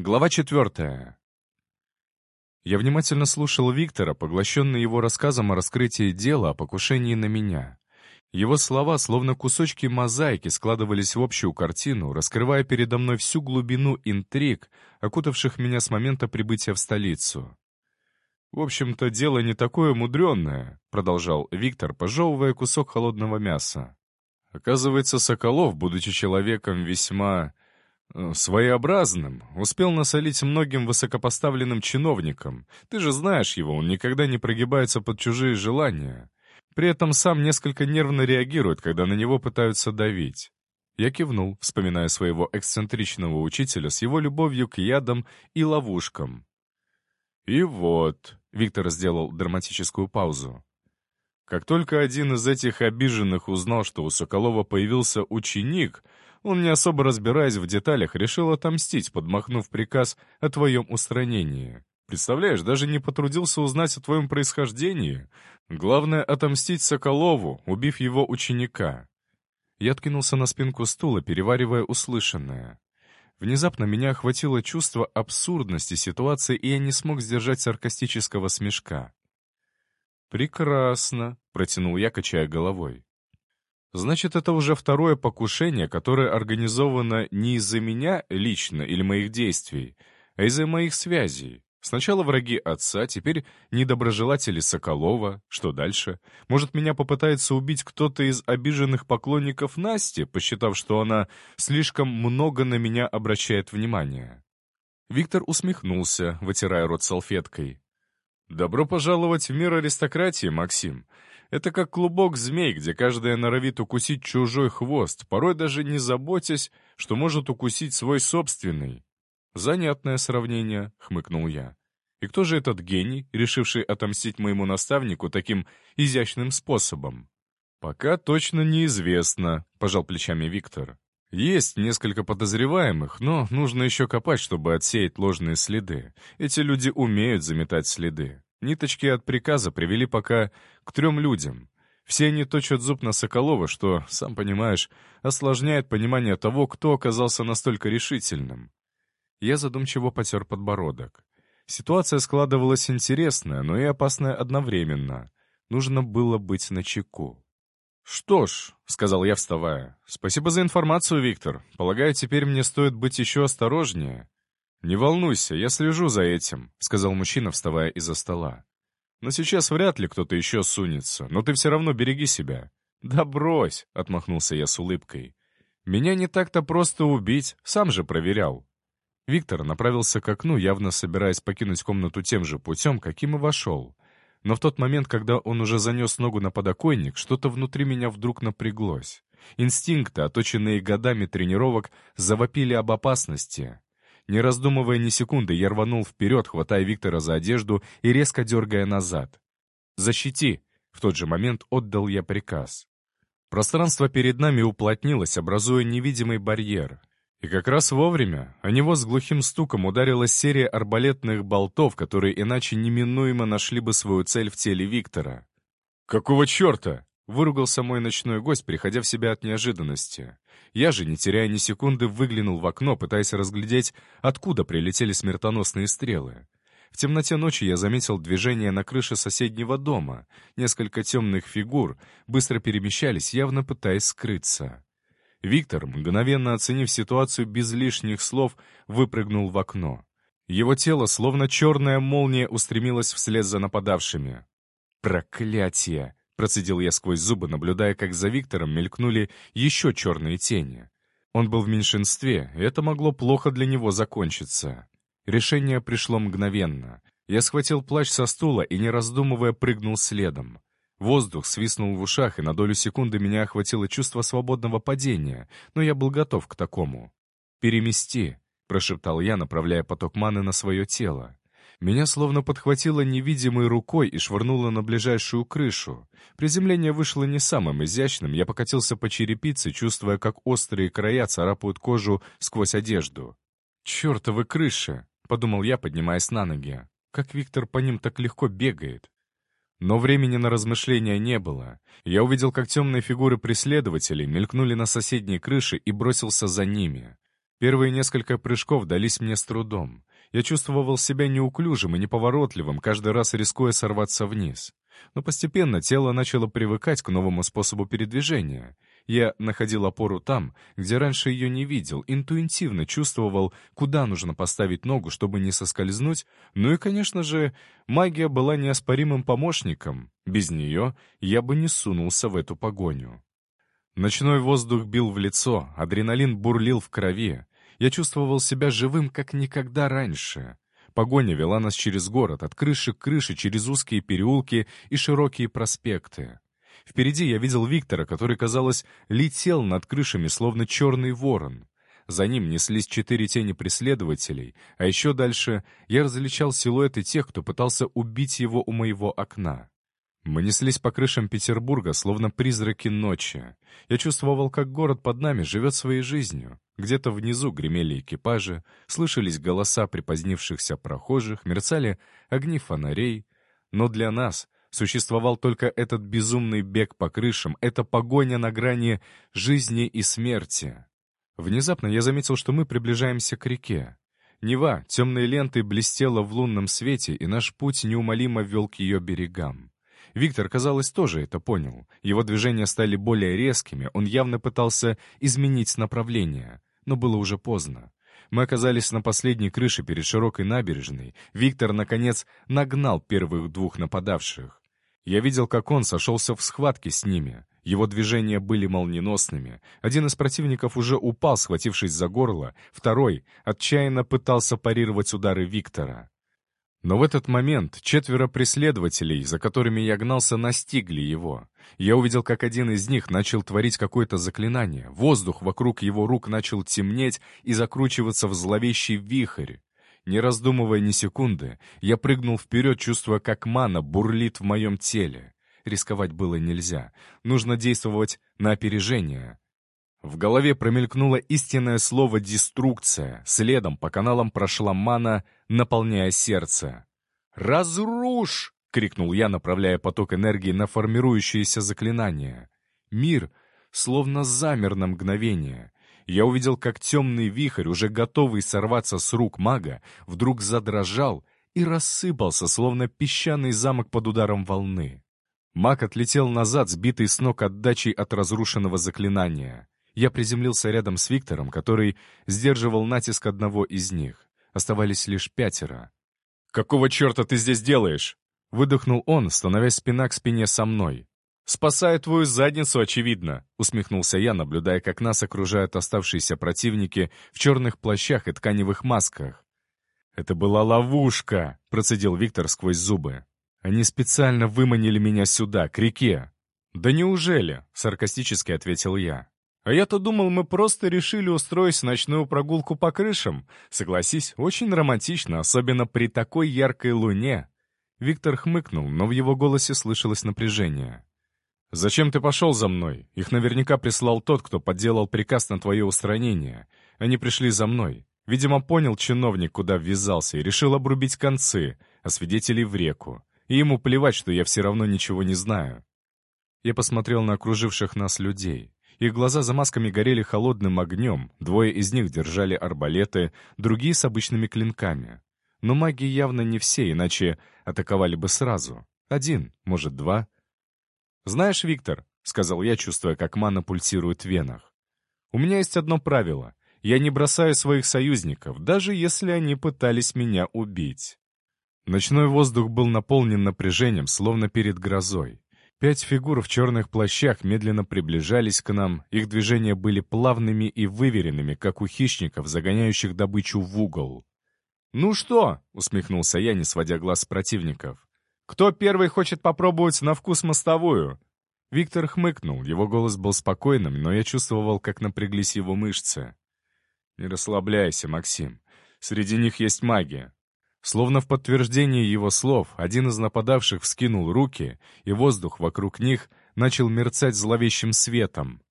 Глава четвертая. Я внимательно слушал Виктора, поглощенный его рассказом о раскрытии дела о покушении на меня. Его слова, словно кусочки мозаики, складывались в общую картину, раскрывая передо мной всю глубину интриг, окутавших меня с момента прибытия в столицу. «В общем-то, дело не такое мудренное», — продолжал Виктор, пожевывая кусок холодного мяса. «Оказывается, Соколов, будучи человеком весьма своеобразным, успел насолить многим высокопоставленным чиновникам. Ты же знаешь его, он никогда не прогибается под чужие желания. При этом сам несколько нервно реагирует, когда на него пытаются давить. Я кивнул, вспоминая своего эксцентричного учителя с его любовью к ядам и ловушкам. «И вот», — Виктор сделал драматическую паузу, как только один из этих обиженных узнал, что у Соколова появился ученик — он, не особо разбираясь в деталях, решил отомстить, подмахнув приказ о твоем устранении. Представляешь, даже не потрудился узнать о твоем происхождении. Главное — отомстить Соколову, убив его ученика. Я откинулся на спинку стула, переваривая услышанное. Внезапно меня охватило чувство абсурдности ситуации, и я не смог сдержать саркастического смешка. «Прекрасно», — протянул я, качая головой. Значит, это уже второе покушение, которое организовано не из-за меня лично или моих действий, а из-за моих связей. Сначала враги отца, теперь недоброжелатели Соколова. Что дальше? Может, меня попытается убить кто-то из обиженных поклонников Насти, посчитав, что она слишком много на меня обращает внимание? Виктор усмехнулся, вытирая рот салфеткой. «Добро пожаловать в мир аристократии, Максим. Это как клубок змей, где каждая норовит укусить чужой хвост, порой даже не заботясь, что может укусить свой собственный. «Занятное сравнение», — хмыкнул я. «И кто же этот гений, решивший отомстить моему наставнику таким изящным способом?» «Пока точно неизвестно», — пожал плечами Виктор. «Есть несколько подозреваемых, но нужно еще копать, чтобы отсеять ложные следы. Эти люди умеют заметать следы. Ниточки от приказа привели пока к трем людям. Все они точат зуб на Соколова, что, сам понимаешь, осложняет понимание того, кто оказался настолько решительным. Я задумчиво потер подбородок. Ситуация складывалась интересная, но и опасная одновременно. Нужно было быть начеку. «Что ж», — сказал я, вставая, — «спасибо за информацию, Виктор. Полагаю, теперь мне стоит быть еще осторожнее. «Не волнуйся, я слежу за этим», — сказал мужчина, вставая из-за стола. «Но сейчас вряд ли кто-то еще сунется, но ты все равно береги себя». «Да брось», — отмахнулся я с улыбкой. «Меня не так-то просто убить, сам же проверял». Виктор направился к окну, явно собираясь покинуть комнату тем же путем, каким и вошел. Но в тот момент, когда он уже занес ногу на подоконник, что-то внутри меня вдруг напряглось. Инстинкты, оточенные годами тренировок, завопили об опасности. Не раздумывая ни секунды, я рванул вперед, хватая Виктора за одежду и резко дергая назад. «Защити!» — в тот же момент отдал я приказ. Пространство перед нами уплотнилось, образуя невидимый барьер. И как раз вовремя о него с глухим стуком ударилась серия арбалетных болтов, которые иначе неминуемо нашли бы свою цель в теле Виктора. «Какого черта?» Выругался мой ночной гость, приходя в себя от неожиданности. Я же, не теряя ни секунды, выглянул в окно, пытаясь разглядеть, откуда прилетели смертоносные стрелы. В темноте ночи я заметил движение на крыше соседнего дома. Несколько темных фигур быстро перемещались, явно пытаясь скрыться. Виктор, мгновенно оценив ситуацию без лишних слов, выпрыгнул в окно. Его тело, словно черная молния, устремилось вслед за нападавшими. «Проклятие!» Процедил я сквозь зубы, наблюдая, как за Виктором мелькнули еще черные тени. Он был в меньшинстве, и это могло плохо для него закончиться. Решение пришло мгновенно. Я схватил плащ со стула и, не раздумывая, прыгнул следом. Воздух свистнул в ушах, и на долю секунды меня охватило чувство свободного падения, но я был готов к такому. «Перемести», — прошептал я, направляя поток маны на свое тело. Меня словно подхватило невидимой рукой и швырнуло на ближайшую крышу. Приземление вышло не самым изящным, я покатился по черепице, чувствуя, как острые края царапают кожу сквозь одежду. «Чертовы крыши!» — подумал я, поднимаясь на ноги. «Как Виктор по ним так легко бегает!» Но времени на размышления не было. Я увидел, как темные фигуры преследователей мелькнули на соседней крыше и бросился за ними. Первые несколько прыжков дались мне с трудом. Я чувствовал себя неуклюжим и неповоротливым, каждый раз рискуя сорваться вниз. Но постепенно тело начало привыкать к новому способу передвижения. Я находил опору там, где раньше ее не видел, интуитивно чувствовал, куда нужно поставить ногу, чтобы не соскользнуть, ну и, конечно же, магия была неоспоримым помощником. Без нее я бы не сунулся в эту погоню. Ночной воздух бил в лицо, адреналин бурлил в крови. Я чувствовал себя живым, как никогда раньше. Погоня вела нас через город, от крыши к крыше, через узкие переулки и широкие проспекты. Впереди я видел Виктора, который, казалось, летел над крышами, словно черный ворон. За ним неслись четыре тени преследователей, а еще дальше я различал силуэты тех, кто пытался убить его у моего окна. Мы неслись по крышам Петербурга, словно призраки ночи. Я чувствовал, как город под нами живет своей жизнью. Где-то внизу гремели экипажи, слышались голоса припозднившихся прохожих, мерцали огни фонарей. Но для нас существовал только этот безумный бег по крышам, эта погоня на грани жизни и смерти. Внезапно я заметил, что мы приближаемся к реке. Нева темной лентой блестела в лунном свете, и наш путь неумолимо вел к ее берегам. Виктор, казалось, тоже это понял. Его движения стали более резкими, он явно пытался изменить направление. Но было уже поздно. Мы оказались на последней крыше перед широкой набережной. Виктор, наконец, нагнал первых двух нападавших. Я видел, как он сошелся в схватке с ними. Его движения были молниеносными. Один из противников уже упал, схватившись за горло, второй отчаянно пытался парировать удары Виктора. Но в этот момент четверо преследователей, за которыми я гнался, настигли его. Я увидел, как один из них начал творить какое-то заклинание. Воздух вокруг его рук начал темнеть и закручиваться в зловещий вихрь. Не раздумывая ни секунды, я прыгнул вперед, чувствуя, как мана бурлит в моем теле. Рисковать было нельзя. Нужно действовать на опережение. В голове промелькнуло истинное слово «деструкция». Следом по каналам прошла мана, наполняя сердце. «Разрушь!» — крикнул я, направляя поток энергии на формирующееся заклинание. Мир словно замер на мгновение. Я увидел, как темный вихрь, уже готовый сорваться с рук мага, вдруг задрожал и рассыпался, словно песчаный замок под ударом волны. Маг отлетел назад, сбитый с ног отдачей от разрушенного заклинания. Я приземлился рядом с Виктором, который сдерживал натиск одного из них. Оставались лишь пятеро. «Какого черта ты здесь делаешь?» Выдохнул он, становясь спина к спине со мной. «Спасаю твою задницу, очевидно», — усмехнулся я, наблюдая, как нас окружают оставшиеся противники в черных плащах и тканевых масках. «Это была ловушка», — процедил Виктор сквозь зубы. «Они специально выманили меня сюда, к реке». «Да неужели?» — саркастически ответил я. А я-то думал, мы просто решили устроить ночную прогулку по крышам. Согласись, очень романтично, особенно при такой яркой луне. Виктор хмыкнул, но в его голосе слышалось напряжение. «Зачем ты пошел за мной? Их наверняка прислал тот, кто подделал приказ на твое устранение. Они пришли за мной. Видимо, понял чиновник, куда ввязался, и решил обрубить концы, а свидетелей в реку. И ему плевать, что я все равно ничего не знаю». Я посмотрел на окруживших нас людей. Их глаза за масками горели холодным огнем, двое из них держали арбалеты, другие с обычными клинками. Но маги явно не все, иначе атаковали бы сразу. Один, может, два. «Знаешь, Виктор», — сказал я, чувствуя, как мана пульсирует в венах, «у меня есть одно правило. Я не бросаю своих союзников, даже если они пытались меня убить». Ночной воздух был наполнен напряжением, словно перед грозой. Пять фигур в черных плащах медленно приближались к нам, их движения были плавными и выверенными, как у хищников, загоняющих добычу в угол. «Ну что?» — усмехнулся я, не сводя глаз с противников. «Кто первый хочет попробовать на вкус мостовую?» Виктор хмыкнул, его голос был спокойным, но я чувствовал, как напряглись его мышцы. «Не расслабляйся, Максим. Среди них есть магия. Словно в подтверждение его слов, один из нападавших вскинул руки, и воздух вокруг них начал мерцать зловещим светом.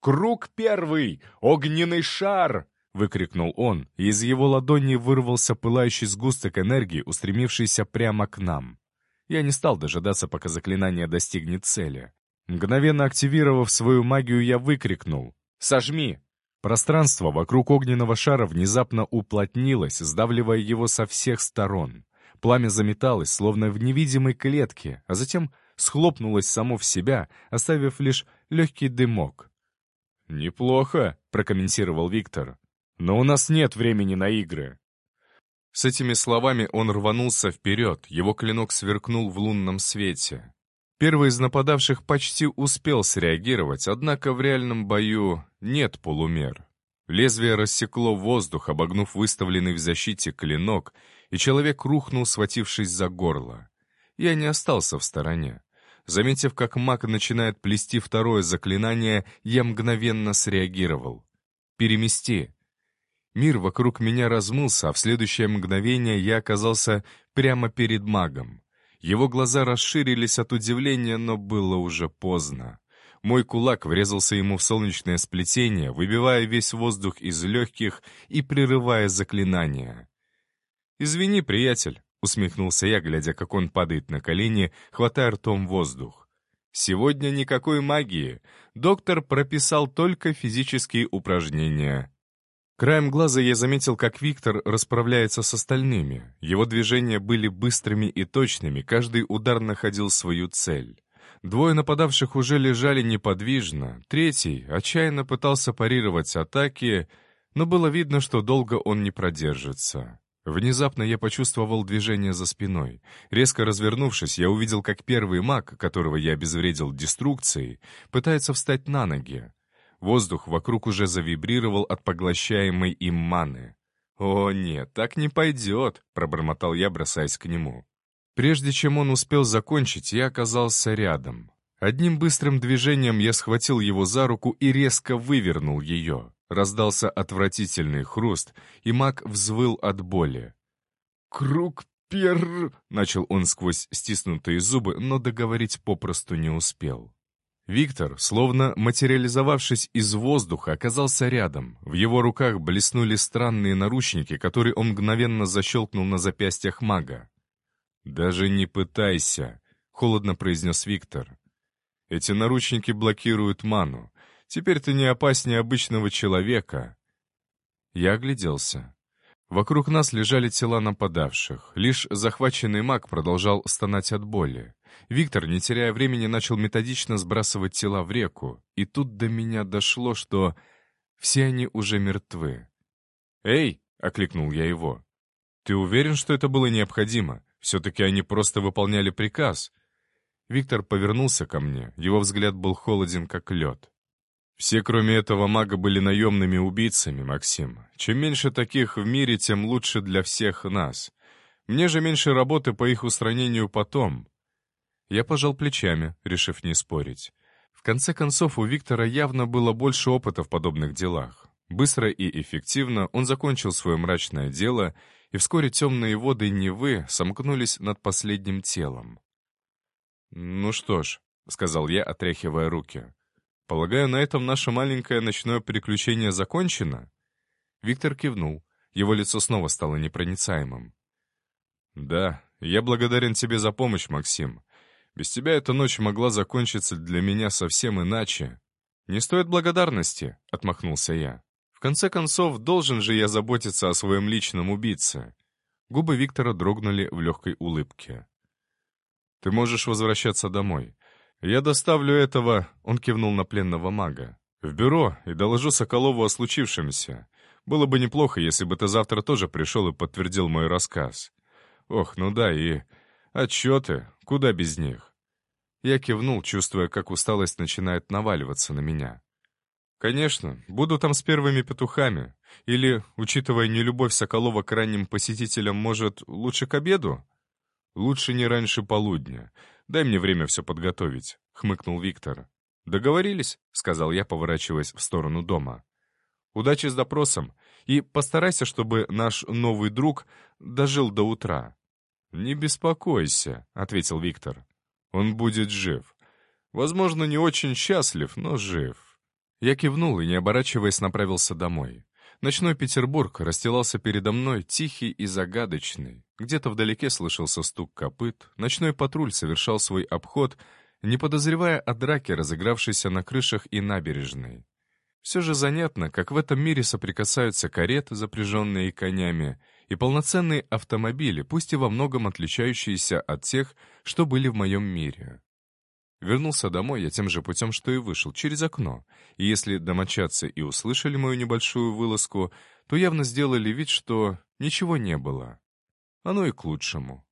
«Круг первый! Огненный шар!» — выкрикнул он, и из его ладони вырвался пылающий сгусток энергии, устремившийся прямо к нам. Я не стал дожидаться, пока заклинание достигнет цели. Мгновенно активировав свою магию, я выкрикнул «Сожми!» Пространство вокруг огненного шара внезапно уплотнилось, сдавливая его со всех сторон. Пламя заметалось, словно в невидимой клетке, а затем схлопнулось само в себя, оставив лишь легкий дымок. «Неплохо», — прокомментировал Виктор. «Но у нас нет времени на игры». С этими словами он рванулся вперед, его клинок сверкнул в лунном свете. Первый из нападавших почти успел среагировать, однако в реальном бою нет полумер. Лезвие рассекло воздух, обогнув выставленный в защите клинок, и человек рухнул, схватившись за горло. Я не остался в стороне. Заметив, как маг начинает плести второе заклинание, я мгновенно среагировал. «Перемести!» Мир вокруг меня размылся, а в следующее мгновение я оказался прямо перед магом. Его глаза расширились от удивления, но было уже поздно. Мой кулак врезался ему в солнечное сплетение, выбивая весь воздух из легких и прерывая заклинание. «Извини, приятель», — усмехнулся я, глядя, как он падает на колени, хватая ртом воздух. «Сегодня никакой магии. Доктор прописал только физические упражнения. Краем глаза я заметил, как Виктор расправляется с остальными. Его движения были быстрыми и точными, каждый удар находил свою цель. Двое нападавших уже лежали неподвижно, третий отчаянно пытался парировать атаки, но было видно, что долго он не продержится. Внезапно я почувствовал движение за спиной. Резко развернувшись, я увидел, как первый маг, которого я обезвредил деструкцией, пытается встать на ноги. Воздух вокруг уже завибрировал от поглощаемой им маны. «О, нет, так не пойдет», — пробормотал я, бросаясь к нему. Прежде чем он успел закончить, я оказался рядом. Одним быстрым движением я схватил его за руку и резко вывернул ее. Раздался отвратительный хруст, и маг взвыл от боли. «Круг пер...» — начал он сквозь стиснутые зубы, но договорить попросту не успел. Виктор, словно материализовавшись из воздуха, оказался рядом. В его руках блеснули странные наручники, которые он мгновенно защелкнул на запястьях мага. «Даже не пытайся», — холодно произнес Виктор. «Эти наручники блокируют ману. Теперь ты не опаснее обычного человека». Я огляделся. Вокруг нас лежали тела нападавших. Лишь захваченный маг продолжал стонать от боли. Виктор, не теряя времени, начал методично сбрасывать тела в реку, и тут до меня дошло, что все они уже мертвы. «Эй!» — окликнул я его. «Ты уверен, что это было необходимо? Все-таки они просто выполняли приказ». Виктор повернулся ко мне, его взгляд был холоден, как лед. «Все, кроме этого мага, были наемными убийцами, Максим. Чем меньше таких в мире, тем лучше для всех нас. Мне же меньше работы по их устранению потом. Я пожал плечами, решив не спорить. В конце концов, у Виктора явно было больше опыта в подобных делах. Быстро и эффективно он закончил свое мрачное дело, и вскоре темные воды Невы сомкнулись над последним телом. «Ну что ж», — сказал я, отряхивая руки, — «полагаю, на этом наше маленькое ночное приключение закончено?» Виктор кивнул. Его лицо снова стало непроницаемым. «Да, я благодарен тебе за помощь, Максим. Без тебя эта ночь могла закончиться для меня совсем иначе. Не стоит благодарности, — отмахнулся я. В конце концов, должен же я заботиться о своем личном убийце. Губы Виктора дрогнули в легкой улыбке. «Ты можешь возвращаться домой. Я доставлю этого...» — он кивнул на пленного мага. «В бюро и доложу Соколову о случившемся. Было бы неплохо, если бы ты завтра тоже пришел и подтвердил мой рассказ. Ох, ну да, и отчеты, куда без них?» Я кивнул, чувствуя, как усталость начинает наваливаться на меня. «Конечно, буду там с первыми петухами. Или, учитывая нелюбовь Соколова к ранним посетителям, может, лучше к обеду?» «Лучше не раньше полудня. Дай мне время все подготовить», — хмыкнул Виктор. «Договорились», — сказал я, поворачиваясь в сторону дома. «Удачи с допросом, и постарайся, чтобы наш новый друг дожил до утра». «Не беспокойся», — ответил Виктор. «Он будет жив. Возможно, не очень счастлив, но жив». Я кивнул и, не оборачиваясь, направился домой. Ночной Петербург расстилался передо мной, тихий и загадочный. Где-то вдалеке слышался стук копыт, ночной патруль совершал свой обход, не подозревая о драке, разыгравшейся на крышах и набережной. Все же занятно, как в этом мире соприкасаются кареты, запряженные конями, и полноценные автомобили, пусть и во многом отличающиеся от тех, что были в моем мире. Вернулся домой я тем же путем, что и вышел, через окно, и если домочадцы и услышали мою небольшую вылазку, то явно сделали вид, что ничего не было. Оно и к лучшему.